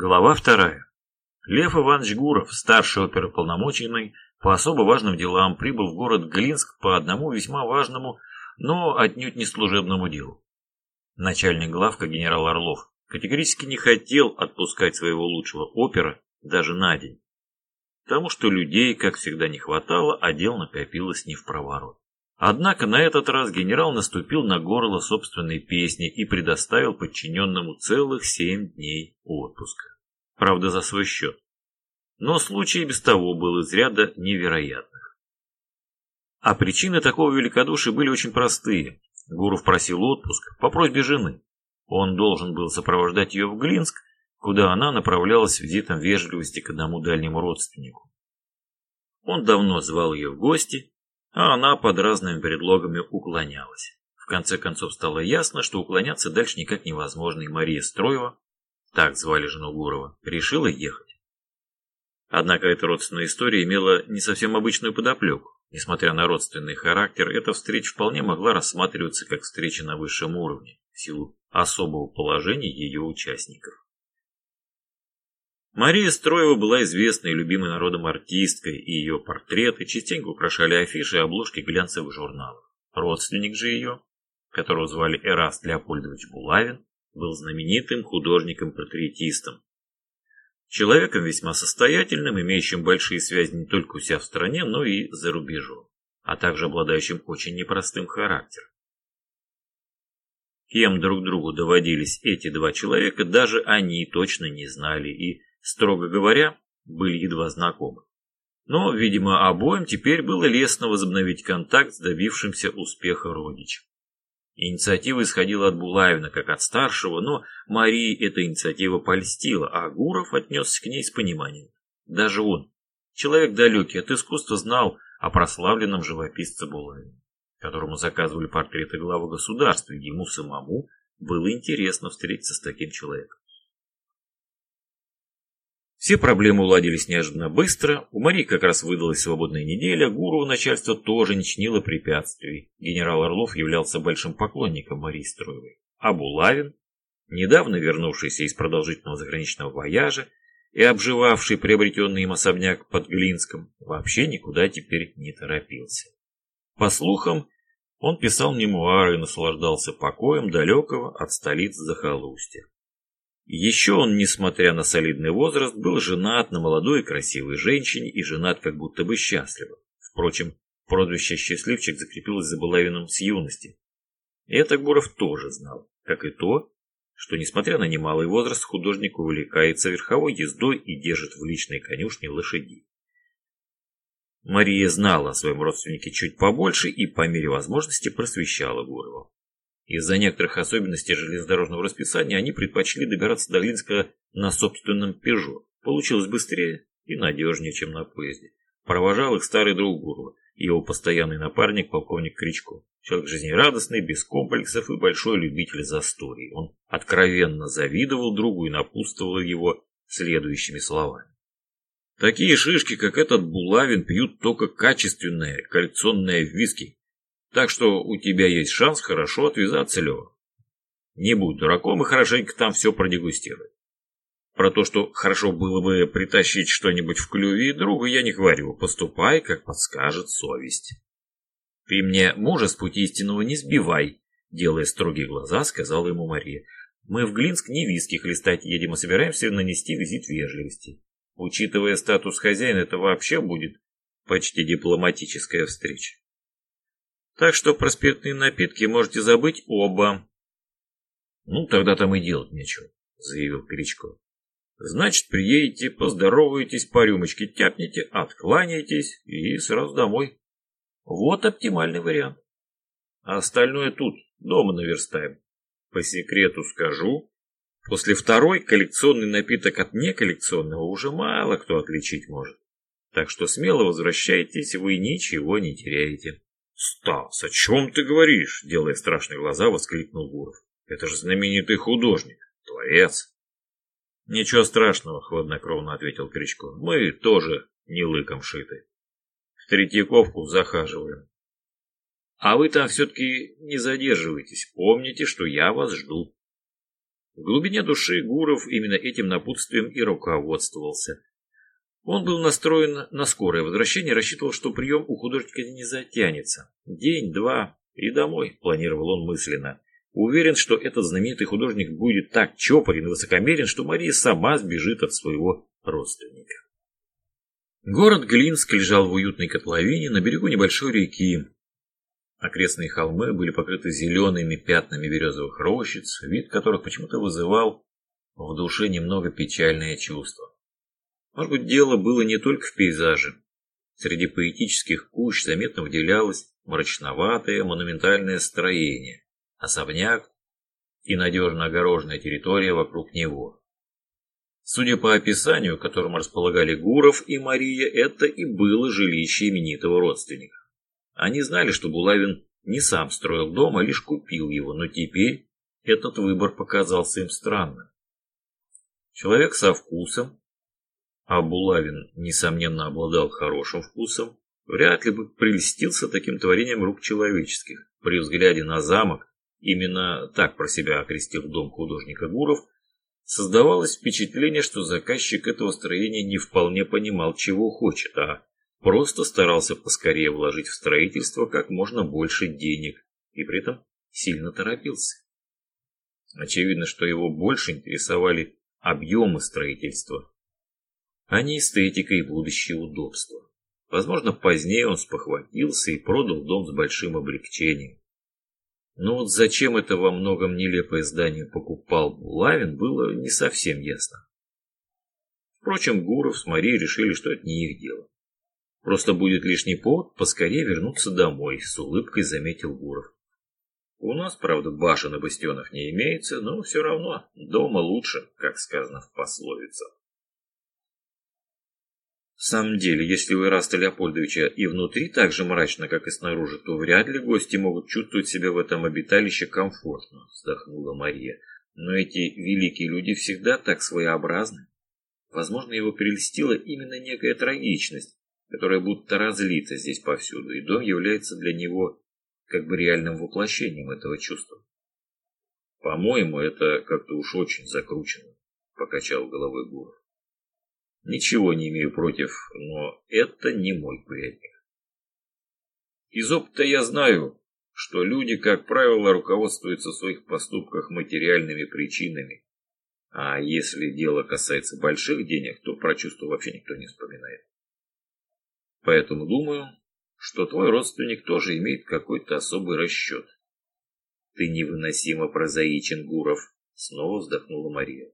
Глава вторая. Лев Иванович Гуров, старший оперуполномоченный, по особо важным делам прибыл в город Глинск по одному весьма важному, но отнюдь не служебному делу. Начальник главка генерал Орлов категорически не хотел отпускать своего лучшего опера даже на день, потому что людей, как всегда, не хватало, а дел накопилось не в проворот. Однако на этот раз генерал наступил на горло собственной песни и предоставил подчиненному целых семь дней отпуска. Правда, за свой счет. Но случай без того был из ряда невероятных. А причины такого великодушия были очень простые. Гуров просил отпуск по просьбе жены. Он должен был сопровождать ее в Глинск, куда она направлялась с визитом вежливости к одному дальнему родственнику. Он давно звал ее в гости, а она под разными предлогами уклонялась. В конце концов стало ясно, что уклоняться дальше никак невозможно, и Мария Строева, так звали жену Гурова, решила ехать. Однако эта родственная история имела не совсем обычную подоплеку. Несмотря на родственный характер, эта встреча вполне могла рассматриваться как встреча на высшем уровне, в силу особого положения ее участников. Мария Строева была известной и любимой народом артисткой, и ее портреты частенько украшали афиши и обложки глянцевых журналов. Родственник же ее, которого звали Эраст Леопольдович Булавин, был знаменитым художником-портретистом. Человеком весьма состоятельным, имеющим большие связи не только у себя в стране, но и за рубежом, а также обладающим очень непростым характером. Кем друг другу доводились эти два человека, даже они точно не знали и строго говоря, были едва знакомы. Но, видимо, обоим теперь было лестно возобновить контакт с добившимся успеха родичем. Инициатива исходила от Булавина, как от старшего, но Марии эта инициатива польстила, а Гуров отнесся к ней с пониманием. Даже он, человек далекий от искусства, знал о прославленном живописце Булавине, которому заказывали портреты главы государства, и ему самому было интересно встретиться с таким человеком. Все проблемы уладились неожиданно быстро, у Марии как раз выдалась свободная неделя, Гуру начальство тоже не чинило препятствий. Генерал Орлов являлся большим поклонником Марии Строевой. А Булавин, недавно вернувшийся из продолжительного заграничного вояжа и обживавший приобретенный им особняк под Глинском, вообще никуда теперь не торопился. По слухам, он писал мемуары и наслаждался покоем далекого от столиц захолустья. Еще он, несмотря на солидный возраст, был женат на молодой и красивой женщине и женат как будто бы счастливо. Впрочем, прозвище «счастливчик» закрепилось за Булавиным с юности. И это Гуров тоже знал, как и то, что, несмотря на немалый возраст, художник увлекается верховой ездой и держит в личной конюшне лошадей. Мария знала о своем родственнике чуть побольше и по мере возможности просвещала Гурова. Из-за некоторых особенностей железнодорожного расписания они предпочли добираться до Глинска на собственном «Пежо». Получилось быстрее и надежнее, чем на поезде. Провожал их старый друг Гурова, его постоянный напарник полковник Кричко. Человек жизнерадостный, без комплексов и большой любитель засторий. Он откровенно завидовал другу и напутствовал его следующими словами. Такие шишки, как этот Булавин, пьют только качественное, коллекционное виски, так что у тебя есть шанс хорошо отвязаться, Лева. Не будь дураком и хорошенько там все продегустируй. Про то, что хорошо было бы притащить что-нибудь в клюве друга, я не говорю. Поступай, как подскажет совесть. Ты мне мужа с пути истинного не сбивай, делая строгие глаза, сказала ему Мария. Мы в Глинск не виски хлестать едем, а собираемся нанести визит вежливости. Учитывая статус хозяина, это вообще будет почти дипломатическая встреча. Так что про спиртные напитки можете забыть оба. Ну, тогда там и делать нечего, заявил Кричко. Значит, приедете, поздороваетесь, по рюмочке тяпнете, откланяетесь и сразу домой. Вот оптимальный вариант. А остальное тут, дома наверстаем. По секрету скажу, после второй коллекционный напиток от неколлекционного уже мало кто отличить может. Так что смело возвращайтесь, вы ничего не теряете. «Стас, о чем ты говоришь?» – делая страшные глаза, воскликнул Гуров. «Это же знаменитый художник, творец». «Ничего страшного», – хладнокровно ответил Кричко. «Мы тоже не лыком шиты. В Третьяковку захаживаем. А вы там все-таки не задерживайтесь. Помните, что я вас жду». В глубине души Гуров именно этим напутствием и руководствовался. Он был настроен на скорое возвращение, рассчитывал, что прием у художника не затянется. День, два и домой, планировал он мысленно. Уверен, что этот знаменитый художник будет так чопорен и высокомерен, что Мария сама сбежит от своего родственника. Город Глинск лежал в уютной котловине на берегу небольшой реки. Окрестные холмы были покрыты зелеными пятнами березовых рощиц, вид которых почему-то вызывал в душе немного печальное чувство. Может быть, дело было не только в пейзаже. Среди поэтических кущ заметно выделялось мрачноватое монументальное строение, особняк и надежно огороженная территория вокруг него. Судя по описанию, которым располагали Гуров и Мария, это и было жилище именитого родственника. Они знали, что Булавин не сам строил дом, а лишь купил его, но теперь этот выбор показался им странным. Человек со вкусом, а Булавин, несомненно, обладал хорошим вкусом, вряд ли бы прельстился таким творением рук человеческих. При взгляде на замок, именно так про себя окрестил дом художника Гуров, создавалось впечатление, что заказчик этого строения не вполне понимал, чего хочет, а Просто старался поскорее вложить в строительство как можно больше денег и при этом сильно торопился. Очевидно, что его больше интересовали объемы строительства, а не эстетика и будущее удобства. Возможно, позднее он спохватился и продал дом с большим облегчением. Но вот зачем это во многом нелепое здание покупал Булавин, было не совсем ясно. Впрочем, Гуров с Марией решили, что это не их дело. Просто будет лишний повод поскорее вернуться домой, с улыбкой заметил Гуров. У нас, правда, башен и бастионов не имеется, но все равно дома лучше, как сказано в пословице. В самом деле, если у Ираста Леопольдовича и внутри так же мрачно, как и снаружи, то вряд ли гости могут чувствовать себя в этом обиталище комфортно, вздохнула Мария. Но эти великие люди всегда так своеобразны. Возможно, его перельстила именно некая трагичность, которая будто разлита здесь повсюду, и дом является для него как бы реальным воплощением этого чувства. По-моему, это как-то уж очень закручено, покачал головой Гуров. Ничего не имею против, но это не мой курятник. Из опыта я знаю, что люди, как правило, руководствуются в своих поступках материальными причинами, а если дело касается больших денег, то про чувства вообще никто не вспоминает. Поэтому думаю, что твой родственник тоже имеет какой-то особый расчет. Ты невыносимо прозаичен, Гуров, снова вздохнула Мария.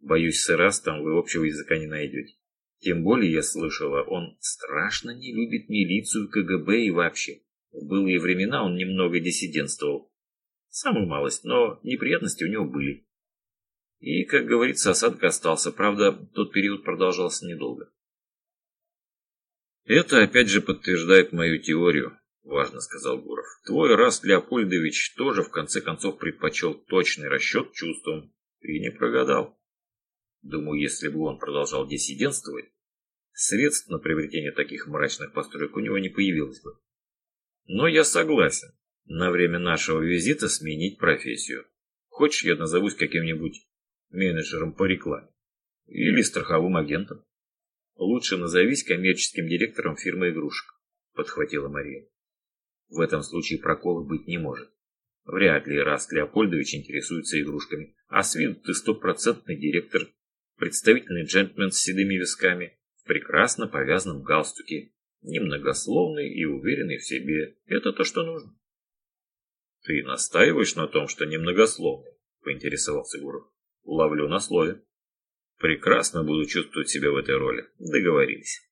Боюсь, с Ирастом вы общего языка не найдете. Тем более, я слышала, он страшно не любит милицию, КГБ и вообще. В былые времена он немного диссидентствовал. Самую малость, но неприятности у него были. И, как говорится, осадка остался. Правда, тот период продолжался недолго. Это опять же подтверждает мою теорию, важно сказал Гуров. Твой Раст Леопольдович тоже в конце концов предпочел точный расчет чувствам и не прогадал. Думаю, если бы он продолжал диссидентствовать, средств на приобретение таких мрачных построек у него не появилось бы. Но я согласен на время нашего визита сменить профессию. Хочешь, я назовусь каким-нибудь менеджером по рекламе или страховым агентом? Лучше назовись коммерческим директором фирмы игрушек, подхватила Мария. В этом случае прокола быть не может. Вряд ли Раст Леопольдович интересуется игрушками, а с виду ты стопроцентный директор, представительный джентльмен с седыми висками, в прекрасно повязанном галстуке, немногословный и уверенный в себе. Это то, что нужно. Ты настаиваешь на том, что немногословный? Поинтересовался Гуров. Ловлю на слове. Прекрасно буду чувствовать себя в этой роли. Договорились.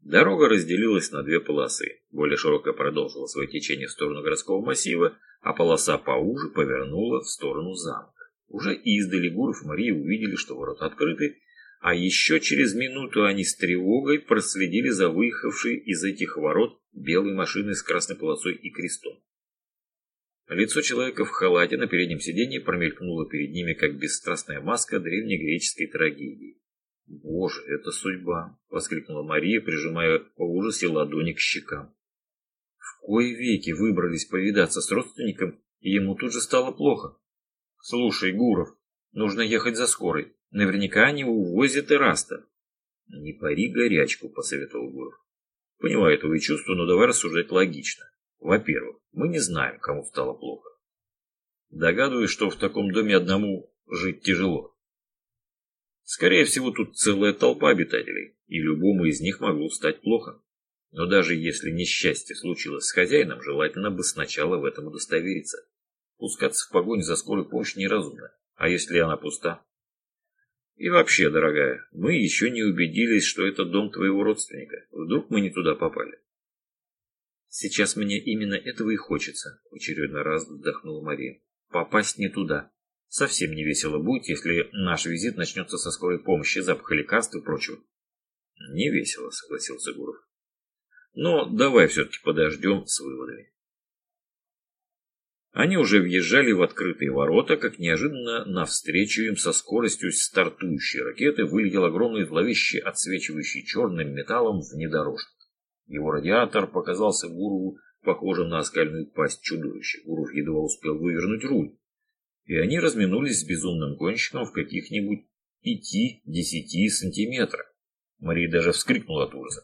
Дорога разделилась на две полосы. Более широкая продолжила свое течение в сторону городского массива, а полоса поуже повернула в сторону замка. Уже издали Гуров и Мария увидели, что ворота открыты, а еще через минуту они с тревогой проследили за выехавшей из этих ворот белой машиной с красной полосой и крестом. Лицо человека в халате на переднем сиденье промелькнуло перед ними, как бесстрастная маска древнегреческой трагедии. «Боже, это судьба!» — воскликнула Мария, прижимая в ужасе ладони к щекам. В кои веки выбрались повидаться с родственником, и ему тут же стало плохо. «Слушай, Гуров, Нужно ехать за скорой. Наверняка они увозят Эраста. Не пари горячку, посоветовал Гуров. Понимаю твои чувства, но давай рассуждать логично. Во-первых, мы не знаем, кому стало плохо. Догадываюсь, что в таком доме одному жить тяжело. Скорее всего, тут целая толпа обитателей, и любому из них могло стать плохо. Но даже если несчастье случилось с хозяином, желательно бы сначала в этом удостовериться. Пускаться в погоню за скорой помощь неразумно. А если она пуста? И вообще, дорогая, мы еще не убедились, что это дом твоего родственника. Вдруг мы не туда попали. Сейчас мне именно этого и хочется, в очередной раз вздохнула Мария. Попасть не туда. Совсем не весело будет, если наш визит начнется со скорой помощи, запаха лекарств и прочего. Не весело, согласился Гуров. Но давай все-таки подождем с выводами. Они уже въезжали в открытые ворота, как неожиданно навстречу им со скоростью стартующей ракеты вылетел огромный зловещий, отсвечивающий черным металлом внедорожник. Его радиатор показался Гурову похожим на оскальную пасть чудовища. Гуров едва успел вывернуть руль и они разминулись с безумным гонщиком в каких-нибудь пяти-десяти сантиметрах. Мария даже вскрикнула от ужаса.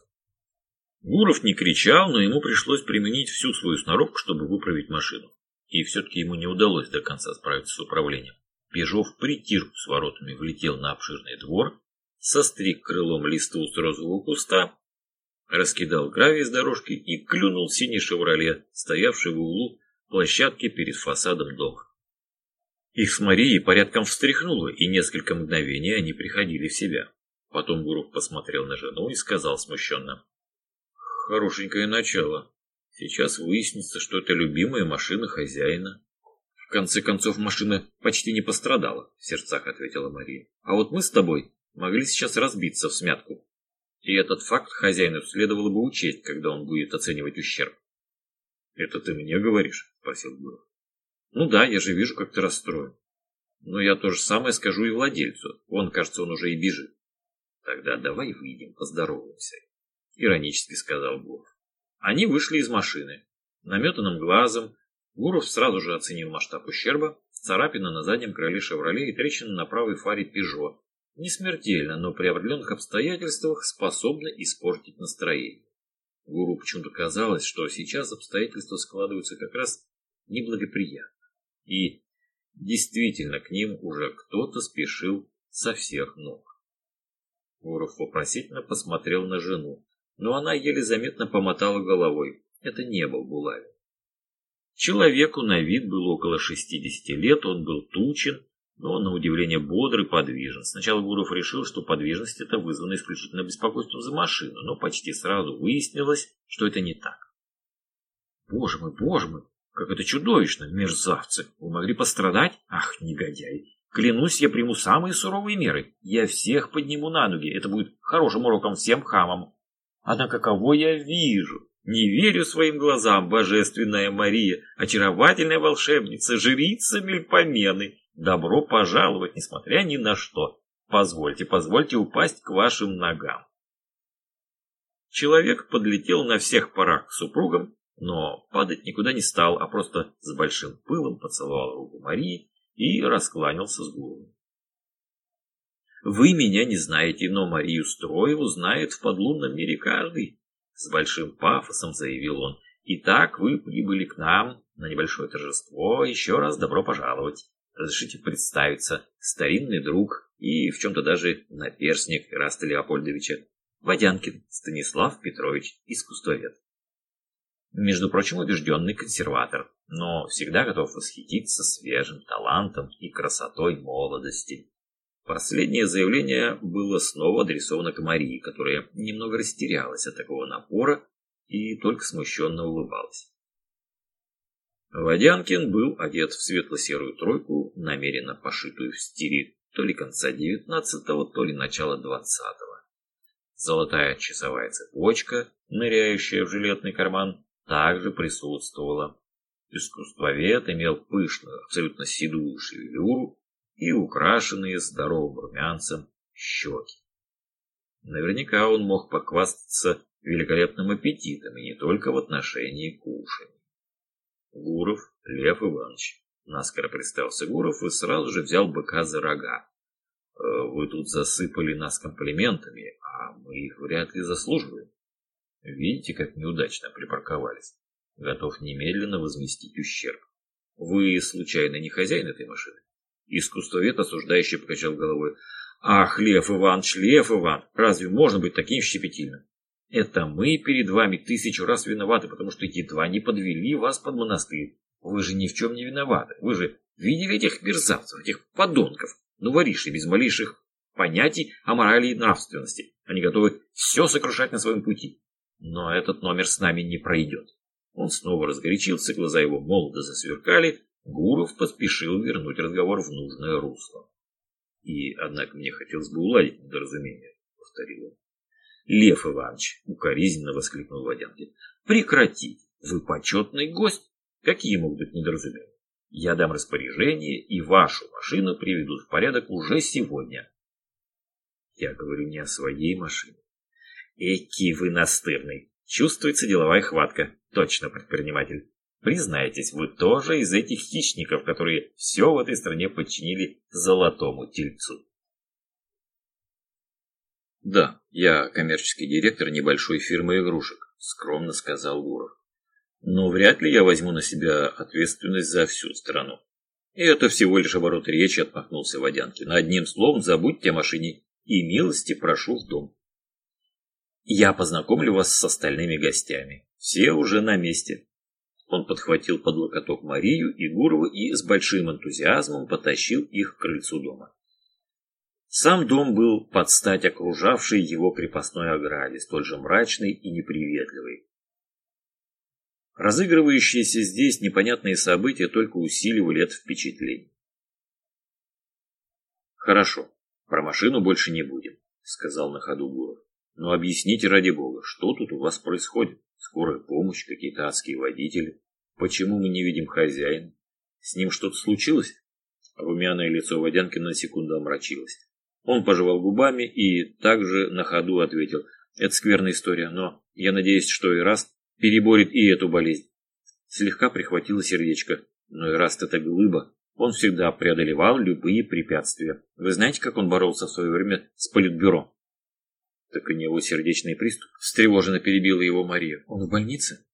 Гуров не кричал, но ему пришлось применить всю свою сноровку, чтобы выправить машину. И все-таки ему не удалось до конца справиться с управлением. Пежо в притирку с воротами влетел на обширный двор, состриг крылом листву с розового куста, раскидал гравий с дорожки и клюнул синий «Шевроле», стоявший в углу площадки перед фасадом дома. Их с Марией порядком встряхнуло, и несколько мгновений они приходили в себя. Потом Гуров посмотрел на жену и сказал смущенно. «Хорошенькое начало. Сейчас выяснится, что это любимая машина хозяина». «В конце концов, машина почти не пострадала», — в сердцах ответила Мария. «А вот мы с тобой могли сейчас разбиться в смятку. И этот факт хозяину следовало бы учесть, когда он будет оценивать ущерб». «Это ты мне говоришь?» — спросил Гуров. Ну да, я же вижу, как ты расстроен. Но я то же самое скажу и владельцу. Он, кажется, он уже и бежит. Тогда давай выйдем, поздороваемся. Иронически сказал Гуров. Они вышли из машины. Наметанным глазом Гуров сразу же оценил масштаб ущерба, царапина на заднем крыле «Шевроле» и трещина на правой фаре «Пежо». Не смертельно, но при определенных обстоятельствах способны испортить настроение. Гуру почему-то казалось, что сейчас обстоятельства складываются как раз неблагоприятно. И действительно к ним уже кто-то спешил со всех ног. Гуров вопросительно посмотрел на жену, но она еле заметно помотала головой. Это не был Булавин. Человеку на вид было около 60 лет, он был тучен, но на удивление бодрый, подвижен. Сначала Гуров решил, что подвижность это вызвана исключительно беспокойством за машину, но почти сразу выяснилось, что это не так. «Боже мой, боже мой!» Как это чудовищно, мерзавцы. Вы могли пострадать? Ах, негодяй. Клянусь, я приму самые суровые меры. Я всех подниму на ноги. Это будет хорошим уроком всем хамам. Однако кого я вижу? Не верю своим глазам, божественная Мария, очаровательная волшебница, жрица Мельпомены. Добро пожаловать, несмотря ни на что. Позвольте, позвольте упасть к вашим ногам. Человек подлетел на всех парах к супругам но падать никуда не стал, а просто с большим пылом поцеловал руку Марии и раскланялся с Гуровым. «Вы меня не знаете, но Марию Строеву знает в подлунном мире каждый», — с большим пафосом заявил он. «Итак, вы прибыли к нам на небольшое торжество. Еще раз добро пожаловать. Разрешите представиться. Старинный друг и в чем-то даже наперсник Ираста Леопольдовича. Водянкин Станислав Петрович, искусствовед. Между прочим, убежденный консерватор, но всегда готов восхититься свежим талантом и красотой молодости. Последнее заявление было снова адресовано к Марии, которая немного растерялась от такого напора и только смущенно улыбалась. Водянкин был одет в светло-серую тройку, намеренно пошитую в стиле то ли конца девятнадцатого, то ли начала двадцатого. Золотая часовая цепочка, ныряющая в жилетный карман, также присутствовала. Искусствовед имел пышную, абсолютно седую шевелюру и украшенные здоровым румянцем щеки. Наверняка он мог похвастаться великолепным аппетитом и не только в отношении кушаний. Гуров Лев Иванович Наскоро представился Гуров и сразу же взял быка за рога. «Э, «Вы тут засыпали нас комплиментами, а мы их вряд ли заслуживаем. Видите, как неудачно припарковались. Готов немедленно возместить ущерб. Вы, случайно, не хозяин этой машины?» Искусствовед, осуждающий, покачал головой. «Ах, Лев Иванович, Лев Иван, разве можно быть таким щепетильным? Это мы перед вами тысячу раз виноваты, потому что едва не подвели вас под монастырь. Вы же ни в чем не виноваты. Вы же видели этих мерзавцев, этих подонков, ну вориши без малейших понятий о морали и нравственности. Они готовы все сокрушать на своем пути. Но этот номер с нами не пройдет. Он снова разгорячился, глаза его молодо засверкали. Гуров поспешил вернуть разговор в нужное русло. И, однако, мне хотелось бы уладить недоразумение, повторил он. Лев Иванович, укоризненно воскликнул Водянкин. Прекратите, вы почетный гость. Какие могут быть недоразумения? Я дам распоряжение, и вашу машину приведут в порядок уже сегодня. Я говорю не о своей машине. Эки вы настырный. Чувствуется деловая хватка. Точно, предприниматель. Признайтесь, вы тоже из этих хищников, которые все в этой стране подчинили золотому тельцу. Да, я коммерческий директор небольшой фирмы игрушек, скромно сказал Гуров. Но вряд ли я возьму на себя ответственность за всю страну. И это всего лишь оборот речи, отмахнулся Водянкин. Одним словом, забудьте о машине и милости прошу в дом. Я познакомлю вас с остальными гостями. Все уже на месте. Он подхватил под локоток Марию и Гурова и с большим энтузиазмом потащил их к крыльцу дома. Сам дом был под стать окружавшей его крепостной ограде, столь же мрачной и неприветливой. Разыгрывающиеся здесь непонятные события только усиливали это впечатление. «Хорошо, про машину больше не будем», — сказал на ходу Гуров. «Но объясните ради бога, что тут у вас происходит? Скорая помощь, какие-то адские водители? Почему мы не видим хозяина? С ним что-то случилось?» Румяное лицо Водянкина на секунду омрачилось. Он пожевал губами и также на ходу ответил. «Это скверная история, но я надеюсь, что и раз переборет и эту болезнь. Слегка прихватило сердечко, но и раз это глыба, он всегда преодолевал любые препятствия. Вы знаете, как он боролся в свое время с политбюро? Так у него сердечный приступ. Встревоженно перебила его Мария. Он в больнице?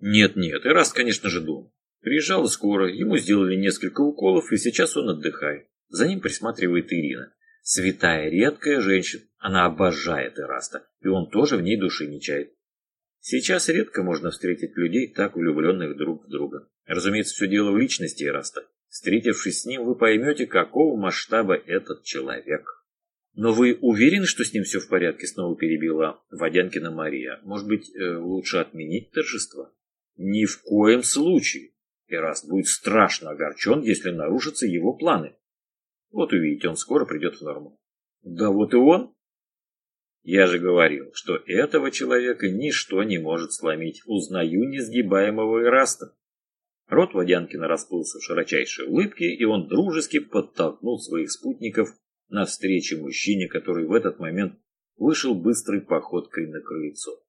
Нет-нет, раз, конечно же, дома. Приезжала скоро, ему сделали несколько уколов, и сейчас он отдыхает. За ним присматривает Ирина. Святая редкая женщина. Она обожает Эраста, и он тоже в ней души не чает. Сейчас редко можно встретить людей, так влюбленных друг в друга. Разумеется, все дело в личности Эраста. Встретившись с ним, вы поймете, какого масштаба этот человек. Но вы уверены, что с ним все в порядке? Снова перебила Водянкина Мария. Может быть, э, лучше отменить торжество? Ни в коем случае. Эраст будет страшно огорчен, если нарушатся его планы. Вот увидите, он скоро придет в норму. Да вот и он. Я же говорил, что этого человека ничто не может сломить. Узнаю несгибаемого Ираста. Рот Водянкина расплылся в широчайшей улыбке, и он дружески подтолкнул своих спутников навстречу мужчине, который в этот момент вышел быстрой походкой на крыльцо.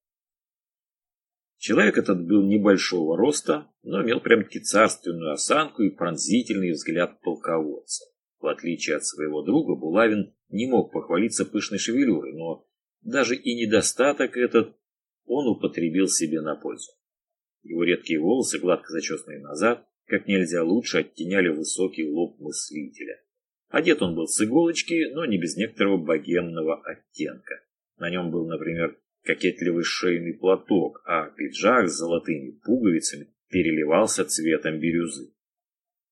Человек этот был небольшого роста, но имел прям-таки царственную осанку и пронзительный взгляд полководца. В отличие от своего друга, Булавин не мог похвалиться пышной шевелюрой, но даже и недостаток этот он употребил себе на пользу. Его редкие волосы, гладко зачесанные назад, как нельзя лучше оттеняли высокий лоб мыслителя. Одет он был с иголочки, но не без некоторого богемного оттенка. На нем был, например, кокетливый шейный платок, а пиджак с золотыми пуговицами переливался цветом бирюзы.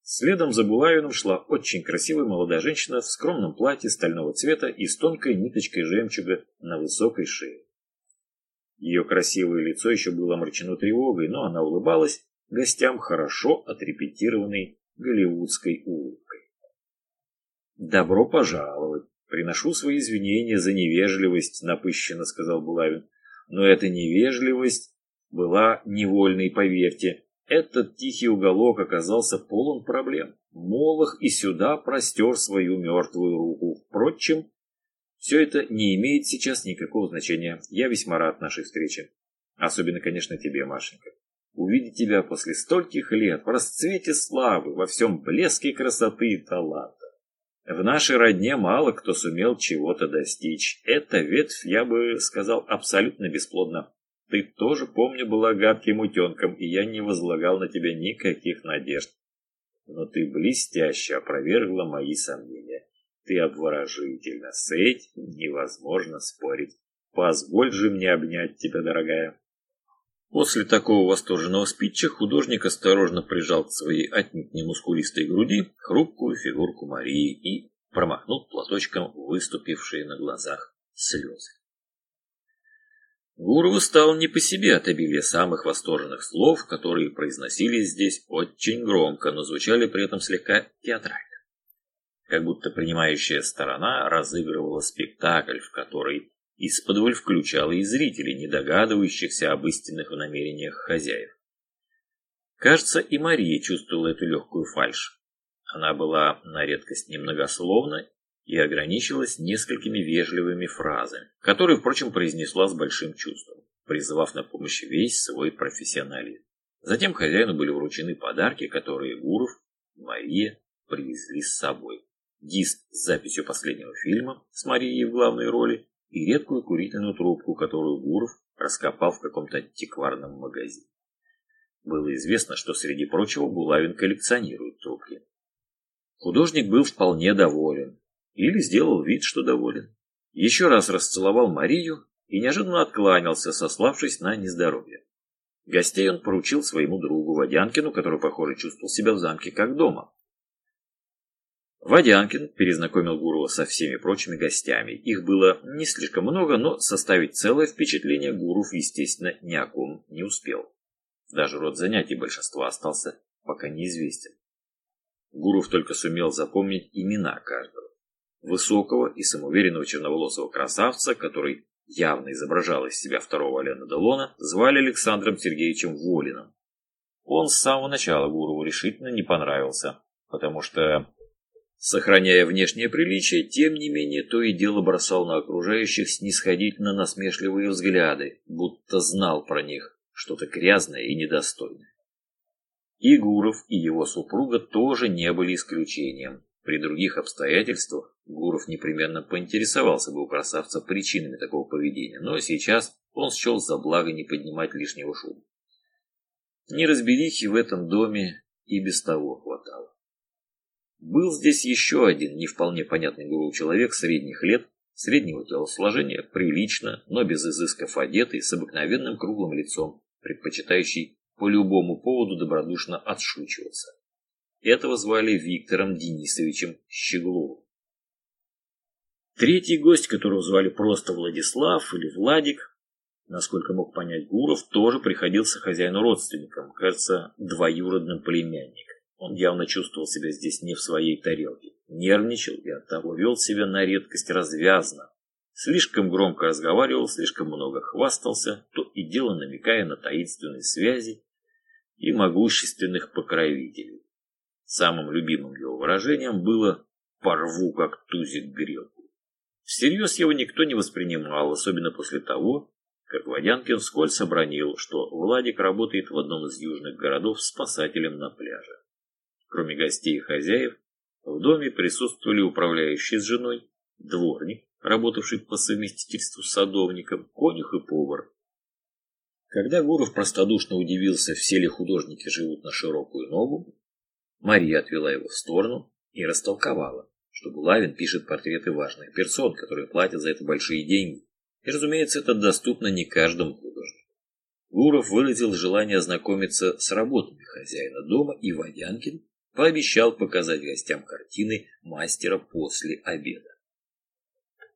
Следом за Булавиным шла очень красивая молодая женщина в скромном платье стального цвета и с тонкой ниточкой жемчуга на высокой шее. Ее красивое лицо еще было омрачено тревогой, но она улыбалась гостям хорошо отрепетированной голливудской улыбкой. «Добро пожаловать! Приношу свои извинения за невежливость», — напыщенно сказал Булавин. «Но эта невежливость была невольной, поверьте. Этот тихий уголок оказался полон проблем. Молох и сюда простер свою мертвую руку. Впрочем, все это не имеет сейчас никакого значения. Я весьма рад нашей встрече. Особенно, конечно, тебе, Машенька. увидеть тебя после стольких лет в расцвете славы, во всем блеске красоты и таланта. В нашей родне мало кто сумел чего-то достичь. Эта ветвь, я бы сказал, абсолютно бесплодна. Ты тоже, помню, была гадким утенком, и я не возлагал на тебя никаких надежд. Но ты блестяще опровергла мои сомнения. Ты обворожительна, с этим невозможно спорить. Позволь же мне обнять тебя, дорогая. После такого восторженного спича художник осторожно прижал к своей отнюдь не мускулистой груди хрупкую фигурку Марии и промахнул платочком выступившие на глазах слезы. Гурову стало не по себе от обилия самых восторженных слов, которые произносились здесь очень громко, но звучали при этом слегка театрально. Как будто принимающая сторона разыгрывала спектакль, в который из-под включала и зрителей, не догадывающихся об истинных намерениях хозяев. Кажется, и Мария чувствовала эту легкую фальшь. Она была на редкость немногословна и ограничилась несколькими вежливыми фразами, которые, впрочем, произнесла с большим чувством, призывав на помощь весь свой профессионализм. Затем хозяину были вручены подарки, которые Гуров и Мария привезли с собой. Диск с записью последнего фильма с Марией в главной роли и редкую курительную трубку, которую Гуров раскопал в каком-то антикварном магазине. Было известно, что среди прочего Булавин коллекционирует трубки. Художник был вполне доволен, или сделал вид, что доволен. Еще раз расцеловал Марию и неожиданно откланялся, сославшись на нездоровье. Гостей он поручил своему другу Водянкину, который, похоже, чувствовал себя в замке как дома. Водянкин перезнакомил Гурова со всеми прочими гостями. Их было не слишком много, но составить целое впечатление Гуров, естественно, ни о ком не успел. Даже род занятий большинства остался пока неизвестен. Гуров только сумел запомнить имена каждого. Высокого и самоуверенного черноволосого красавца, который явно изображал из себя второго Алена Делона, звали Александром Сергеевичем Волиным. Он с самого начала Гурову решительно не понравился, потому что Сохраняя внешнее приличие, тем не менее, то и дело бросал на окружающих снисходительно насмешливые взгляды, будто знал про них что-то грязное и недостойное. И Гуров, и его супруга тоже не были исключением. При других обстоятельствах Гуров непременно поинтересовался бы у красавца причинами такого поведения, но сейчас он счел за благо не поднимать лишнего шума. Неразберихи в этом доме и без того хватало. Был здесь еще один не вполне понятный Гуру человек средних лет, среднего телосложения, прилично, но без изысков одетый, с обыкновенным круглым лицом, предпочитающий по любому поводу добродушно отшучиваться. Этого звали Виктором Денисовичем Щегловым. Третий гость, которого звали просто Владислав или Владик, насколько мог понять Гуров, тоже приходился хозяину родственником, кажется, двоюродным племянником. Он явно чувствовал себя здесь не в своей тарелке, нервничал и оттого вел себя на редкость развязно. Слишком громко разговаривал, слишком много хвастался, то и дело намекая на таинственные связи и могущественных покровителей. Самым любимым его выражением было «порву, как тузик грелку». Всерьез его никто не воспринимал, особенно после того, как Водянкин вскользь обронил, что Владик работает в одном из южных городов спасателем на пляже. Кроме гостей и хозяев, в доме присутствовали управляющий с женой, дворник, работавший по совместительству с садовником, конюх и повар. Когда Гуров простодушно удивился, все ли художники живут на широкую ногу, Мария отвела его в сторону и растолковала, что Булавин пишет портреты важных персон, которые платят за это большие деньги. И, разумеется, это доступно не каждому художнику. Гуров выразил желание ознакомиться с работами хозяина дома, и Водянкин пообещал показать гостям картины мастера после обеда.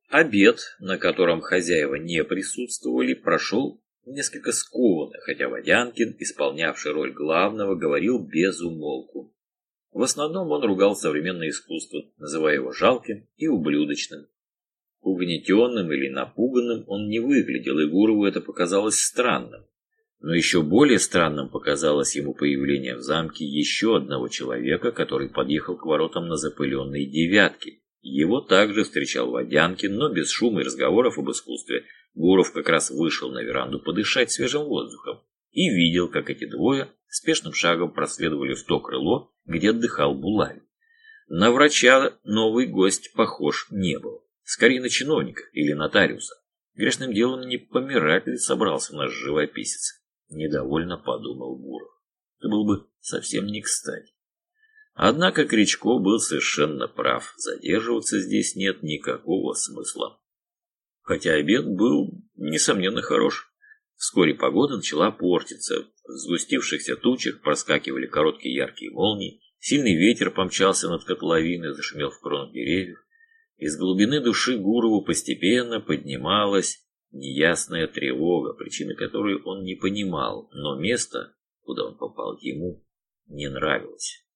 Обед, на котором хозяева не присутствовали, прошел несколько скованно, хотя Водянкин, исполнявший роль главного, говорил без умолку. В основном он ругал современное искусство, называя его жалким и ублюдочным. Угнетенным или напуганным он не выглядел, и Гурову это показалось странным. Но еще более странным показалось ему появление в замке еще одного человека, который подъехал к воротам на запыленной девятке. Его также встречал Водянкин, но без шума и разговоров об искусстве. Гуров как раз вышел на веранду подышать свежим воздухом. и видел, как эти двое спешным шагом проследовали в то крыло, где отдыхал Булавин. На врача новый гость похож не был. Скорее на чиновника или нотариуса. Грешным делом не помирать ли собрался наш живописец? Недовольно подумал Буров. Это был бы совсем не кстати. Однако Кричко был совершенно прав. Задерживаться здесь нет никакого смысла. Хотя обед был, несомненно, хорош. Вскоре погода начала портиться. В сгустившихся тучах проскакивали короткие яркие молнии. Сильный ветер помчался над котловиной, зашумел в кронах деревьев. Из глубины души Гурову постепенно поднималась неясная тревога, причины которой он не понимал, но место, куда он попал, ему не нравилось.